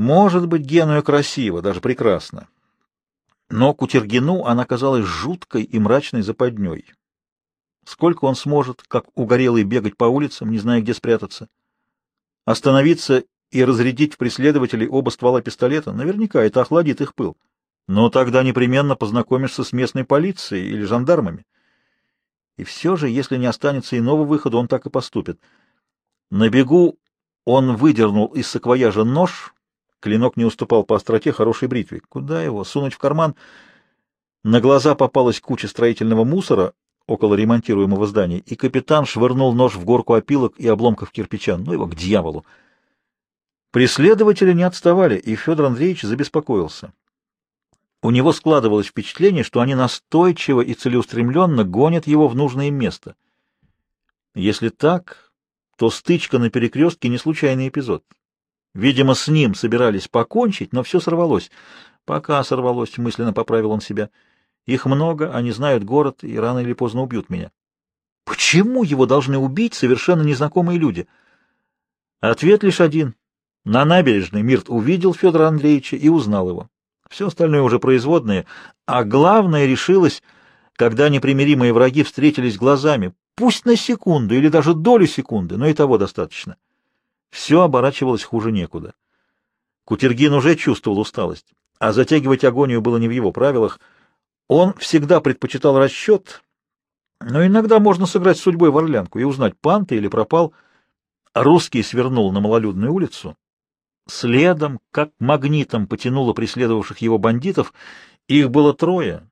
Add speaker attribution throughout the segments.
Speaker 1: Может быть, Генуя красиво, даже прекрасно. Но Кутергину она казалась жуткой и мрачной западней. Сколько он сможет, как угорелый, бегать по улицам, не зная, где спрятаться? Остановиться и разрядить в преследователей оба ствола пистолета? Наверняка это охладит их пыл. Но тогда непременно познакомишься с местной полицией или жандармами. И все же, если не останется иного выхода, он так и поступит. На бегу он выдернул из саквояжа нож, клинок не уступал по остроте хорошей бритве. Куда его? Сунуть в карман? На глаза попалась куча строительного мусора около ремонтируемого здания, и капитан швырнул нож в горку опилок и обломков кирпича. Ну его к дьяволу! Преследователи не отставали, и Федор Андреевич забеспокоился. У него складывалось впечатление, что они настойчиво и целеустремленно гонят его в нужное место. Если так, то стычка на перекрестке не случайный эпизод. Видимо, с ним собирались покончить, но все сорвалось. Пока сорвалось, мысленно поправил он себя. Их много, они знают город и рано или поздно убьют меня. Почему его должны убить совершенно незнакомые люди? Ответ лишь один. На набережной Мирт увидел Федора Андреевича и узнал его. Все остальное уже производное, а главное решилось, когда непримиримые враги встретились глазами, пусть на секунду или даже долю секунды, но и того достаточно. Все оборачивалось хуже некуда. Кутергин уже чувствовал усталость, а затягивать агонию было не в его правилах. Он всегда предпочитал расчет, но иногда можно сыграть с судьбой в орлянку и узнать, пан ты или пропал. Русский свернул на малолюдную улицу, Следом, как магнитом, потянуло преследовавших его бандитов. Их было трое,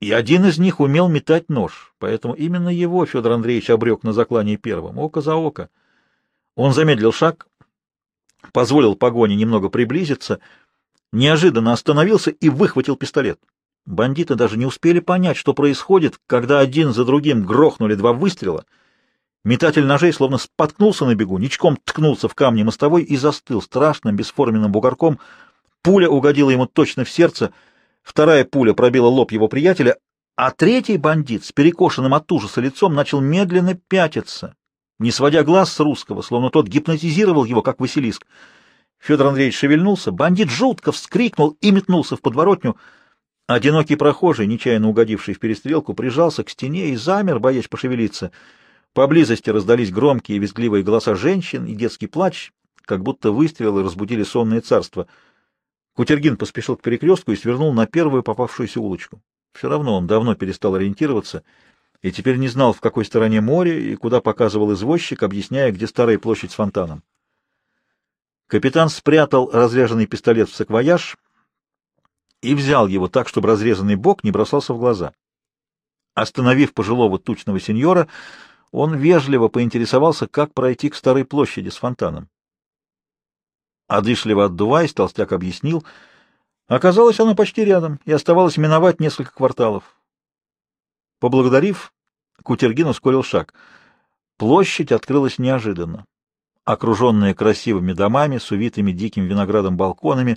Speaker 1: и один из них умел метать нож, поэтому именно его Федор Андреевич обрек на заклание первым, око за око. Он замедлил шаг, позволил погоне немного приблизиться, неожиданно остановился и выхватил пистолет. Бандиты даже не успели понять, что происходит, когда один за другим грохнули два выстрела — Метатель ножей словно споткнулся на бегу, ничком ткнулся в камни мостовой и застыл страшным бесформенным бугорком. Пуля угодила ему точно в сердце, вторая пуля пробила лоб его приятеля, а третий бандит с перекошенным от ужаса лицом начал медленно пятиться, не сводя глаз с русского, словно тот гипнотизировал его, как Василиск. Федор Андреевич шевельнулся, бандит жутко вскрикнул и метнулся в подворотню. Одинокий прохожий, нечаянно угодивший в перестрелку, прижался к стене и замер, боясь пошевелиться — Поблизости раздались громкие визгливые голоса женщин и детский плач, как будто выстрелы разбудили сонное царство. Кутергин поспешил к перекрестку и свернул на первую попавшуюся улочку. Все равно он давно перестал ориентироваться и теперь не знал, в какой стороне море и куда показывал извозчик, объясняя, где старая площадь с фонтаном. Капитан спрятал разряженный пистолет в саквояж и взял его так, чтобы разрезанный бок не бросался в глаза. Остановив пожилого тучного сеньора, он вежливо поинтересовался, как пройти к старой площади с фонтаном. Одышливо отдуваясь, толстяк объяснил. Оказалось, она почти рядом, и оставалось миновать несколько кварталов. Поблагодарив, Кутергин ускорил шаг. Площадь открылась неожиданно. Окруженная красивыми домами, с увитыми диким виноградом балконами,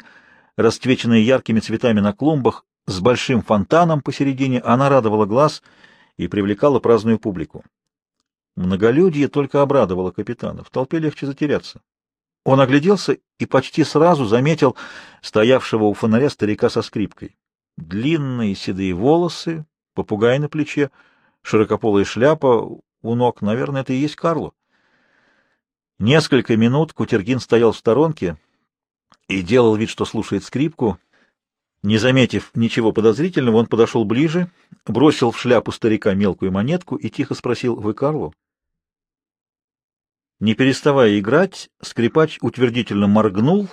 Speaker 1: расцвеченная яркими цветами на клумбах, с большим фонтаном посередине, она радовала глаз и привлекала праздную публику. Многолюдье только обрадовало капитана, в толпе легче затеряться. Он огляделся и почти сразу заметил стоявшего у фонаря старика со скрипкой. Длинные седые волосы, попугай на плече, широкополая шляпа у ног, наверное, это и есть Карло. Несколько минут Кутергин стоял в сторонке и делал вид, что слушает скрипку. Не заметив ничего подозрительного, он подошел ближе, бросил в шляпу старика мелкую монетку и тихо спросил, «Вы Карло?» Не переставая играть, скрипач утвердительно моргнул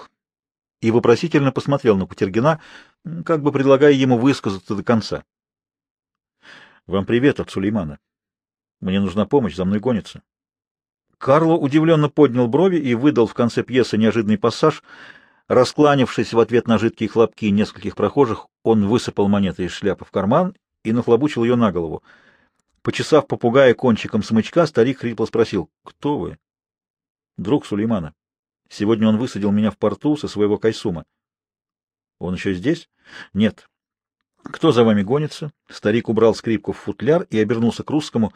Speaker 1: и вопросительно посмотрел на Кутергина, как бы предлагая ему высказаться до конца. — Вам привет от Сулеймана. Мне нужна помощь, за мной гонится. Карло удивленно поднял брови и выдал в конце пьесы неожиданный пассаж. Раскланившись в ответ на жидкие хлопки нескольких прохожих, он высыпал монеты из шляпы в карман и нахлобучил ее на голову. Почесав попугая кончиком смычка, старик хрипло спросил, «Кто вы?» Друг Сулеймана. Сегодня он высадил меня в порту со своего Кайсума. Он еще здесь? Нет. Кто за вами гонится? Старик убрал скрипку в футляр и обернулся к русскому.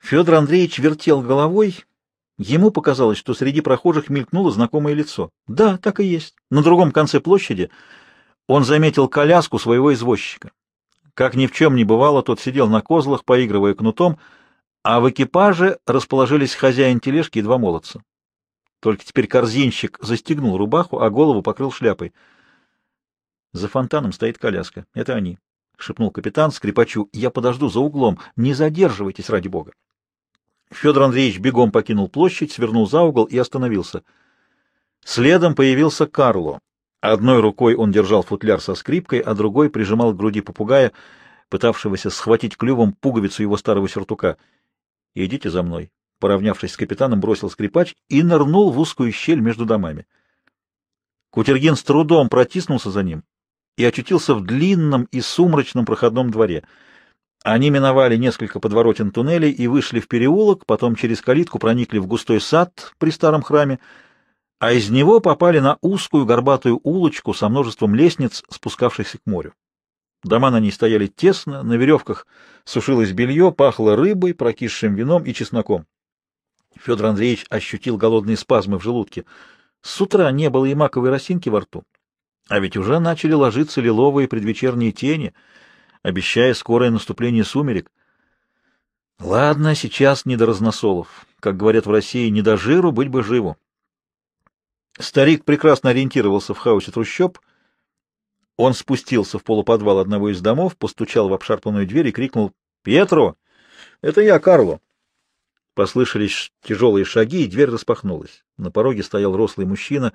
Speaker 1: Федор Андреевич вертел головой Ему показалось, что среди прохожих мелькнуло знакомое лицо. Да, так и есть. На другом конце площади он заметил коляску своего извозчика. Как ни в чем не бывало, тот сидел на козлах, поигрывая кнутом, а в экипаже расположились хозяин тележки и два молодца. Только теперь корзинщик застегнул рубаху, а голову покрыл шляпой. За фонтаном стоит коляска. Это они, — шепнул капитан скрипачу. — Я подожду за углом. Не задерживайтесь, ради бога. Федор Андреевич бегом покинул площадь, свернул за угол и остановился. Следом появился Карло. Одной рукой он держал футляр со скрипкой, а другой прижимал к груди попугая, пытавшегося схватить клювом пуговицу его старого сюртука. «Идите за мной», — поравнявшись с капитаном, бросил скрипач и нырнул в узкую щель между домами. Кутергин с трудом протиснулся за ним и очутился в длинном и сумрачном проходном дворе — они миновали несколько подворотен туннелей и вышли в переулок, потом через калитку проникли в густой сад при старом храме, а из него попали на узкую горбатую улочку со множеством лестниц, спускавшихся к морю. Дома на ней стояли тесно, на веревках сушилось белье, пахло рыбой, прокисшим вином и чесноком. Федор Андреевич ощутил голодные спазмы в желудке. С утра не было и маковой росинки во рту, а ведь уже начали ложиться лиловые предвечерние тени — обещая скорое наступление сумерек. Ладно, сейчас не до разносолов. Как говорят в России, не до жиру, быть бы живу. Старик прекрасно ориентировался в хаосе трущоб. Он спустился в полуподвал одного из домов, постучал в обшарпанную дверь и крикнул «Петро! Это я, Карло!» Послышались тяжелые шаги, и дверь распахнулась. На пороге стоял рослый мужчина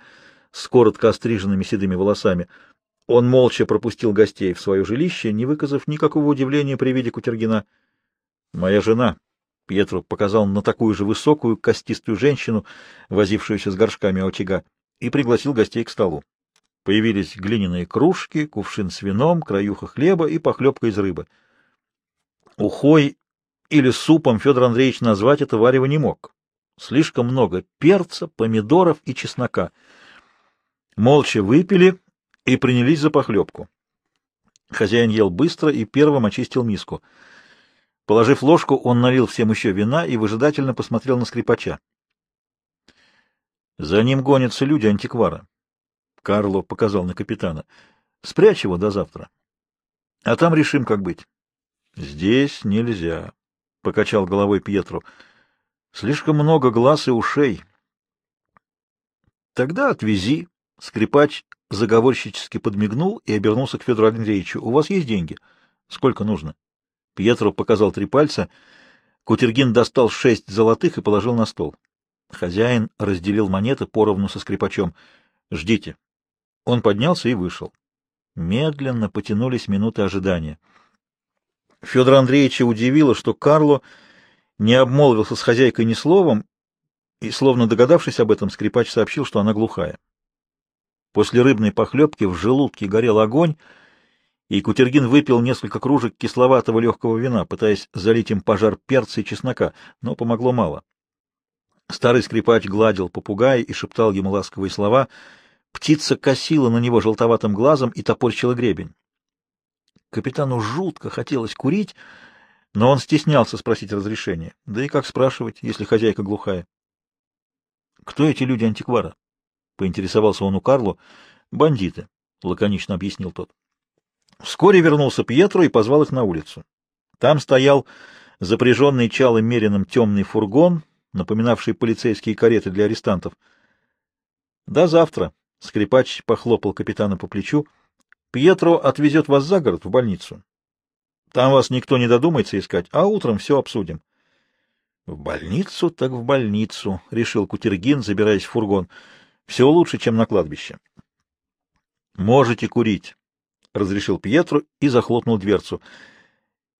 Speaker 1: с коротко остриженными седыми волосами. Он молча пропустил гостей в свое жилище, не выказав никакого удивления при виде Кутергина. «Моя жена», — Пьетро показал на такую же высокую, костистую женщину, возившуюся с горшками очага, и пригласил гостей к столу. Появились глиняные кружки, кувшин с вином, краюха хлеба и похлебка из рыбы. Ухой или супом Федор Андреевич назвать это варево не мог. Слишком много перца, помидоров и чеснока. Молча выпили и принялись за похлебку. Хозяин ел быстро и первым очистил миску. Положив ложку, он налил всем еще вина и выжидательно посмотрел на скрипача. За ним гонятся люди антиквара. Карло показал на капитана. Спрячь его до завтра. А там решим, как быть. Здесь нельзя, — покачал головой Пьетру. Слишком много глаз и ушей. Тогда отвези. Скрипач заговорщически подмигнул и обернулся к Федору Андреевичу. — У вас есть деньги? — Сколько нужно? Пьетро показал три пальца. Кутергин достал шесть золотых и положил на стол. Хозяин разделил монеты поровну со скрипачом. — Ждите. Он поднялся и вышел. Медленно потянулись минуты ожидания. Федора Андреевича удивило, что Карло не обмолвился с хозяйкой ни словом, и, словно догадавшись об этом, скрипач сообщил, что она глухая. После рыбной похлебки в желудке горел огонь, и Кутергин выпил несколько кружек кисловатого легкого вина, пытаясь залить им пожар перца и чеснока, но помогло мало. Старый скрипач гладил попугая и шептал ему ласковые слова. Птица косила на него желтоватым глазом и топорщила гребень. Капитану жутко хотелось курить, но он стеснялся спросить разрешения. Да и как спрашивать, если хозяйка глухая? — Кто эти люди антиквара? — поинтересовался он у Карло. — Бандиты, — лаконично объяснил тот. Вскоре вернулся Пьетро и позвал их на улицу. Там стоял запряженный чалым мерином темный фургон, напоминавший полицейские кареты для арестантов. — До завтра, — скрипач похлопал капитана по плечу. — Пьетро отвезет вас за город, в больницу. Там вас никто не додумается искать, а утром все обсудим. — В больницу так в больницу, — решил Кутергин, забираясь в фургон. — все лучше, чем на кладбище. «Можете курить», — разрешил Пьетро и захлопнул дверцу.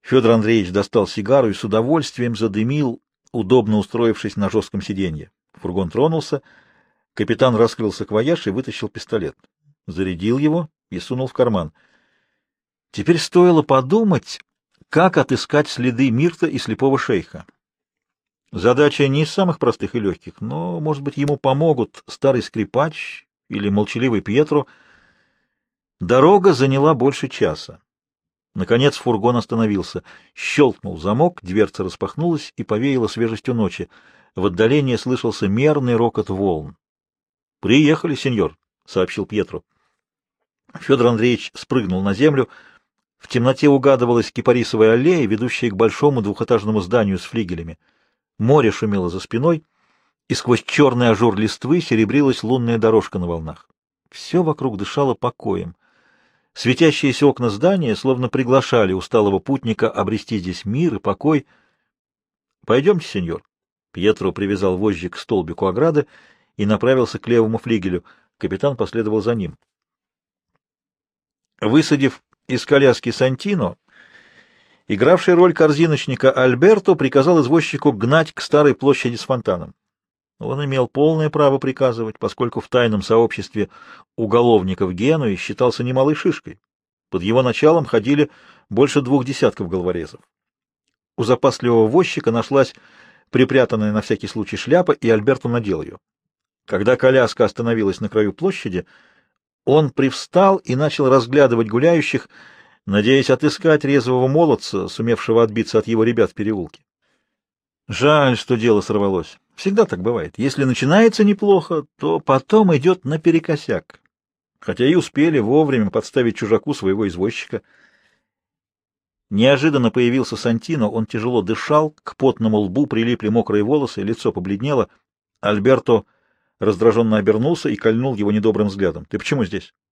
Speaker 1: Федор Андреевич достал сигару и с удовольствием задымил, удобно устроившись на жестком сиденье. Фургон тронулся. Капитан раскрыл саквояж и вытащил пистолет. Зарядил его и сунул в карман. Теперь стоило подумать, как отыскать следы Мирта и слепого шейха. Задача не из самых простых и легких, но, может быть, ему помогут старый скрипач или молчаливый Пьетро. Дорога заняла больше часа. Наконец фургон остановился. Щелкнул замок, дверца распахнулась и повеяла свежестью ночи. В отдалении слышался мерный рокот волн. «Приехали, сеньор», — сообщил Пьетро. Федор Андреевич спрыгнул на землю. В темноте угадывалась кипарисовая аллея, ведущая к большому двухэтажному зданию с флигелями. Море шумело за спиной, и сквозь черный ажур листвы серебрилась лунная дорожка на волнах. Все вокруг дышало покоем. Светящиеся окна здания словно приглашали усталого путника обрести здесь мир и покой. — Пойдемте, сеньор. Пьетро привязал вожжи к столбику ограды и направился к левому флигелю. Капитан последовал за ним. Высадив из коляски Сантино, игравший роль корзиночника Альберто приказал извозчику гнать к старой площади с фонтаном. Он имел полное право приказывать, поскольку в тайном сообществе уголовников Генуи считался немалой шишкой. Под его началом ходили больше двух десятков головорезов. У запасливого возчика нашлась припрятанная на всякий случай шляпа, и Альберто надел ее. Когда коляска остановилась на краю площади, он привстал и начал разглядывать гуляющих, надеясь отыскать резвого молодца, сумевшего отбиться от его ребят в переулке. Жаль, что дело сорвалось. Всегда так бывает. Если начинается неплохо, то потом идет наперекосяк. Хотя и успели вовремя подставить чужаку своего извозчика. Неожиданно появился Сантино, он тяжело дышал, к потному лбу прилипли мокрые волосы, лицо побледнело. Альберто раздраженно обернулся и кольнул его недобрым взглядом. — Ты почему здесь? —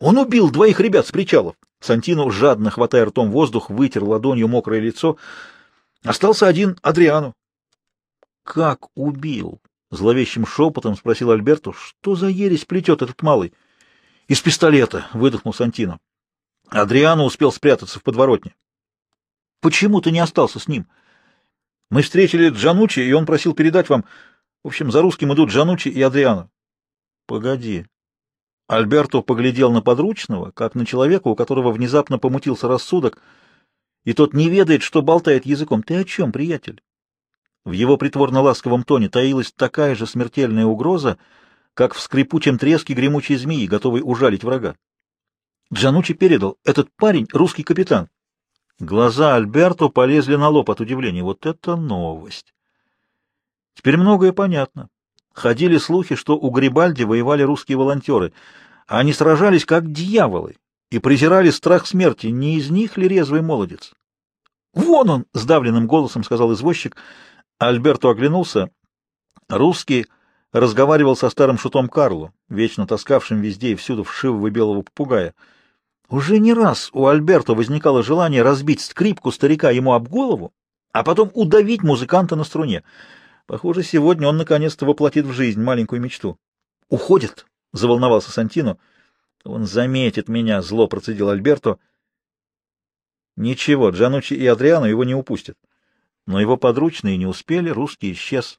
Speaker 1: Он убил двоих ребят с причалов. Сантино, жадно хватая ртом воздух, вытер ладонью мокрое лицо — Остался один Адриану. — Как убил? — зловещим шепотом спросил Альберту. — Что за ересь плетет этот малый? — Из пистолета, — выдохнул Сантино. Адриану успел спрятаться в подворотне. — Почему ты не остался с ним? — Мы встретили Джанучи, и он просил передать вам... В общем, за русским идут Джанучи и Адриану. — Погоди. Альберто поглядел на подручного, как на человека, у которого внезапно помутился рассудок — и тот не ведает, что болтает языком. Ты о чем, приятель? В его притворно-ласковом тоне таилась такая же смертельная угроза, как в скрипучем треске гремучей змеи, готовой ужалить врага. Джанучи передал. Этот парень — русский капитан. Глаза Альберто полезли на лоб от удивления. Вот это новость! Теперь многое понятно. Ходили слухи, что у Грибальди воевали русские волонтеры. Они сражались как дьяволы, и презирали страх смерти. Не из них ли резвый молодец? «Вон он!» — сдавленным голосом сказал извозчик. Альберто оглянулся. Русский разговаривал со старым шутом Карло, вечно таскавшим везде и всюду вшивого белого попугая. Уже не раз у Альберто возникало желание разбить скрипку старика ему об голову, а потом удавить музыканта на струне. Похоже, сегодня он наконец-то воплотит в жизнь маленькую мечту. «Уходит!» — заволновался Сантино. Он заметит меня, зло процедил Альберто. Ничего, Джанучи и Адриано его не упустят. Но его подручные не успели, русский исчез.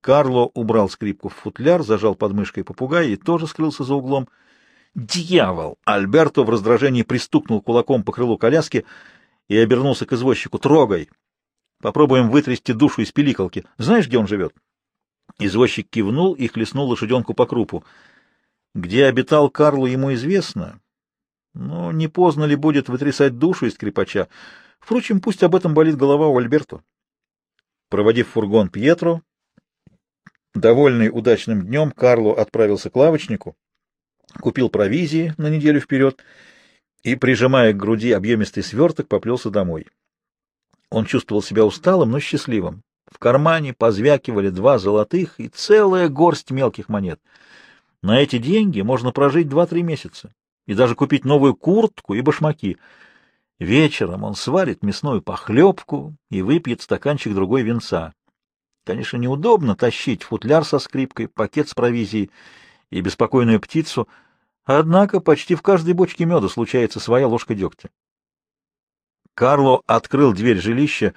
Speaker 1: Карло убрал скрипку в футляр, зажал подмышкой попугая и тоже скрылся за углом. «Дьявол!» Альберто в раздражении пристукнул кулаком по крылу коляски и обернулся к извозчику. «Трогай! Попробуем вытрясти душу из пиликалки. Знаешь, где он живет?» Извозчик кивнул и хлестнул лошаденку по крупу. Где обитал Карло, ему известно, но не поздно ли будет вытрясать душу из скрипача. Впрочем, пусть об этом болит голова у Альберто. Проводив фургон Пьетро, довольный удачным днем, Карло отправился к лавочнику, купил провизии на неделю вперед и, прижимая к груди объемистый сверток, поплелся домой. Он чувствовал себя усталым, но счастливым. В кармане позвякивали два золотых и целая горсть мелких монет — на эти деньги можно прожить два-три месяца и даже купить новую куртку и башмаки. Вечером он сварит мясную похлебку и выпьет стаканчик другой винца. Конечно, неудобно тащить футляр со скрипкой, пакет с провизией и беспокойную птицу, однако почти в каждой бочке меда случается своя ложка дегтя. Карло открыл дверь жилища,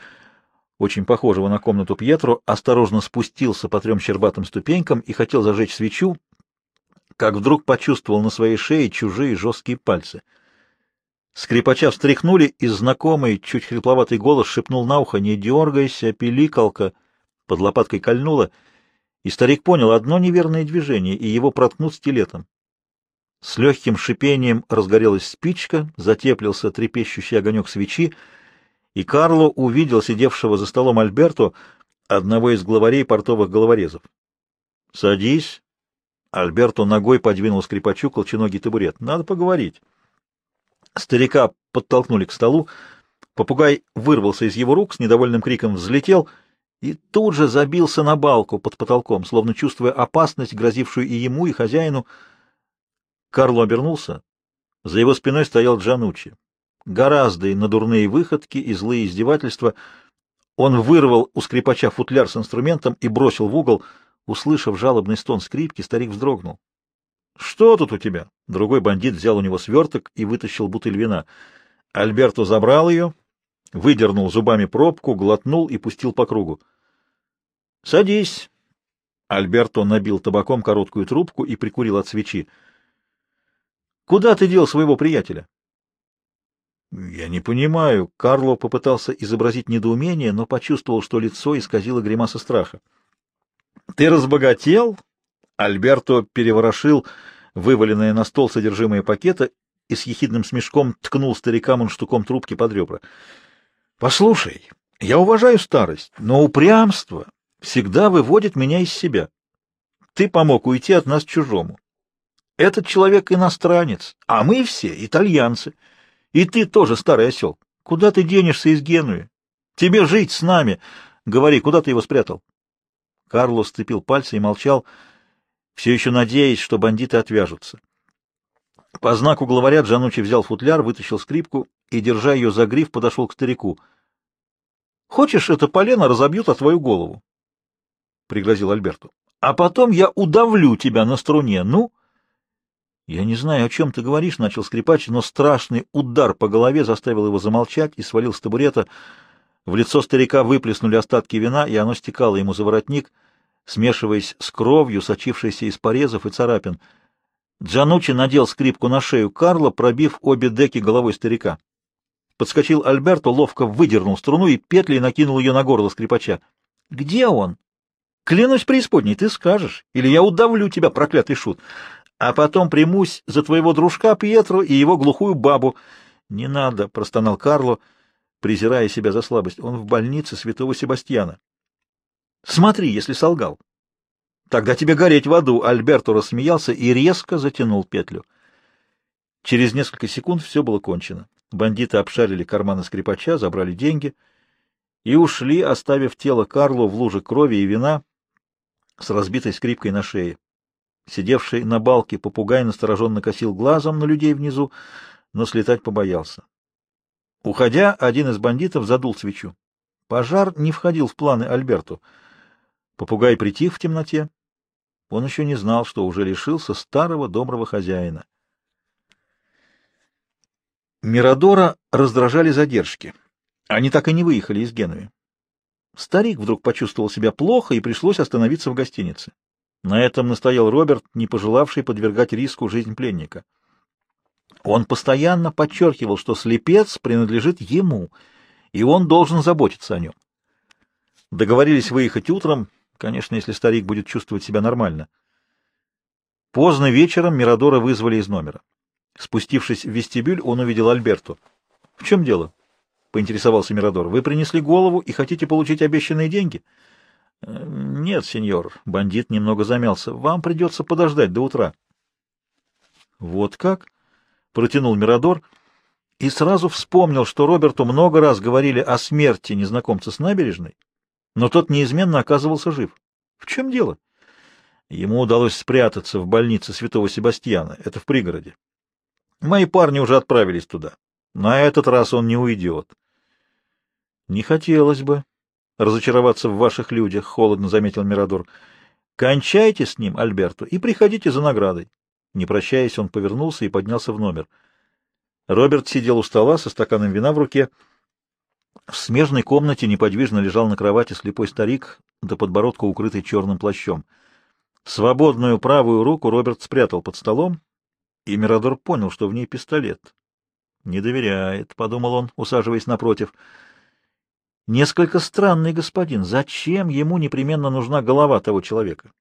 Speaker 1: очень похожего на комнату Пьетро, осторожно спустился по трем щербатым ступенькам и хотел зажечь свечу, как вдруг почувствовал на своей шее чужие жесткие пальцы. Скрипача встряхнули, и знакомый, чуть хрипловатый голос шепнул на ухо «Не дергайся, пиликалка!» Под лопаткой кольнуло, и старик понял одно неверное движение, и его проткнут стилетом. С легким шипением разгорелась спичка, затеплился трепещущий огонек свечи, и Карло увидел сидевшего за столом Альберто, одного из главарей портовых головорезов. «Садись». Альберто ногой подвинул скрипачу колченогий табурет. «Надо поговорить». Старика подтолкнули к столу. Попугай вырвался из его рук, с недовольным криком взлетел и тут же забился на балку под потолком, словно чувствуя опасность, грозившую и ему, и хозяину. Карло обернулся. За его спиной стоял Джанучи. Гораздо и на дурные выходки, и злые издевательства. Он вырвал у скрипача футляр с инструментом и бросил в угол. Услышав жалобный стон скрипки, старик вздрогнул. — Что тут у тебя? Другой бандит взял у него сверток и вытащил бутыль вина. Альберто забрал ее, выдернул зубами пробку, глотнул и пустил по кругу. — Садись. Альберто набил табаком короткую трубку и прикурил от свечи. — Куда ты дел своего приятеля? — Я не понимаю. Карло попытался изобразить недоумение, но почувствовал, что лицо исказило гримаса страха. — Ты разбогател? Альберто переворошил вываленное на стол содержимое пакета и с ехидным смешком ткнул старикам мундштуком трубки под ребра. — Послушай, я уважаю старость, но упрямство всегда выводит меня из себя. Ты помог уйти от нас чужому. Этот человек иностранец, а мы все итальянцы. И ты тоже старый осел. Куда ты денешься из Генуи? Тебе жить с нами. Говори, куда ты его спрятал? Карлос сцепил пальцы и молчал, все еще надеясь, что бандиты отвяжутся. По знаку главаря Джанучи взял футляр, вытащил скрипку и, держа ее за гриф, подошел к старику. — Хочешь, это полено разобьют о твою голову? — пригрозил Альберту. — А потом я удавлю тебя на струне, ну? — Я не знаю, о чем ты говоришь, — начал скрипач, но страшный удар по голове заставил его замолчать и свалил с табурета. В лицо старика выплеснули остатки вина, и оно стекало ему за воротник, смешиваясь с кровью, сочившейся из порезов и царапин — Джанучи надел скрипку на шею Карла, пробив обе деки головой старика. Подскочил Альберто, ловко выдернул струну и петлей накинул ее на горло скрипача. — Где он? — Клянусь преисподней, ты скажешь, или я удавлю тебя, проклятый шут. А потом примусь за твоего дружка Пьетро и его глухую бабу. — Не надо, — простонал Карло, презирая себя за слабость. Он в больнице святого Себастьяна. — Смотри, если солгал. Тогда тебе гореть в аду. Альберто рассмеялся и резко затянул петлю. Через несколько секунд все было кончено. Бандиты обшарили карманы скрипача, забрали деньги и ушли, оставив тело Карло в луже крови и вина с разбитой скрипкой на шее. Сидевший на балке попугай настороженно косил глазом на людей внизу, но слетать побоялся. Уходя, один из бандитов задул свечу. Пожар не входил в планы Альберту. Попугай притих в темноте. Он еще не знал, что уже лишился старого доброго хозяина. Мирадора раздражали задержки. Они так и не выехали из Генуи. Старик вдруг почувствовал себя плохо и пришлось остановиться в гостинице. На этом настоял Роберт, не пожелавший подвергать риску жизнь пленника. Он постоянно подчеркивал, что слепец принадлежит ему, и он должен заботиться о нем. Договорились выехать утром, Конечно, если старик будет чувствовать себя нормально. Поздно вечером Мирадора вызвали из номера. Спустившись в вестибюль, он увидел Альберту. — В чем дело? — поинтересовался Мирадор. — Вы принесли голову и хотите получить обещанные деньги? «Э, — Нет, сеньор. Бандит немного замялся. — Вам придется подождать до утра. — Вот как? — протянул Мирадор и сразу вспомнил, что Роберту много раз говорили о смерти незнакомца с набережной, но тот неизменно оказывался жив. В чем дело? Ему удалось спрятаться в больнице Святого Себастьяна, это в пригороде. Мои парни уже отправились туда. На этот раз он не уйдет. Не хотелось бы разочароваться в ваших людях, холодно заметил Мирадор. Кончайте с ним, Альберто, и приходите за наградой. Не прощаясь, он повернулся и поднялся в номер. Роберт сидел у стола со стаканом вина в руке. В смежной комнате неподвижно лежал на кровати слепой старик, до подбородка укрытый черным плащом. Свободную правую руку Роберт спрятал под столом, и Мирадор понял, что в ней пистолет. «Не доверяет», — подумал он, усаживаясь напротив. «Несколько странный господин. Зачем ему непременно нужна голова того человека?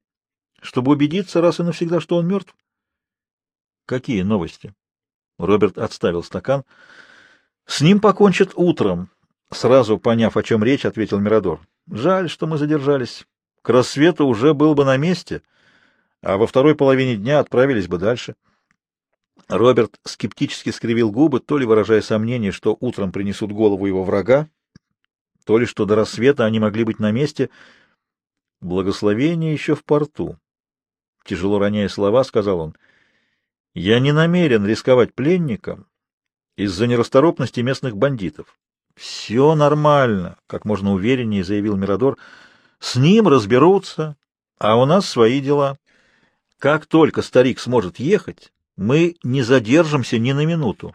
Speaker 1: Чтобы убедиться раз и навсегда, что он мертв?» «Какие новости?» Роберт отставил стакан. «С ним покончат утром», Сразу поняв, о чем речь, ответил Мирадор. Жаль, что мы задержались. К рассвету уже был бы на месте, а во второй половине дня отправились бы дальше. Роберт скептически скривил губы, то ли выражая сомнение, что утром принесут голову его врага, то ли что до рассвета они могли быть на месте. Благословение еще в порту. Тяжело роняя слова, сказал он, — Я не намерен рисковать пленником из-за нерасторопности местных бандитов. — Все нормально, — как можно увереннее заявил Мирадор. — С ним разберутся, а у нас свои дела. Как только старик сможет ехать, мы не задержимся ни на минуту.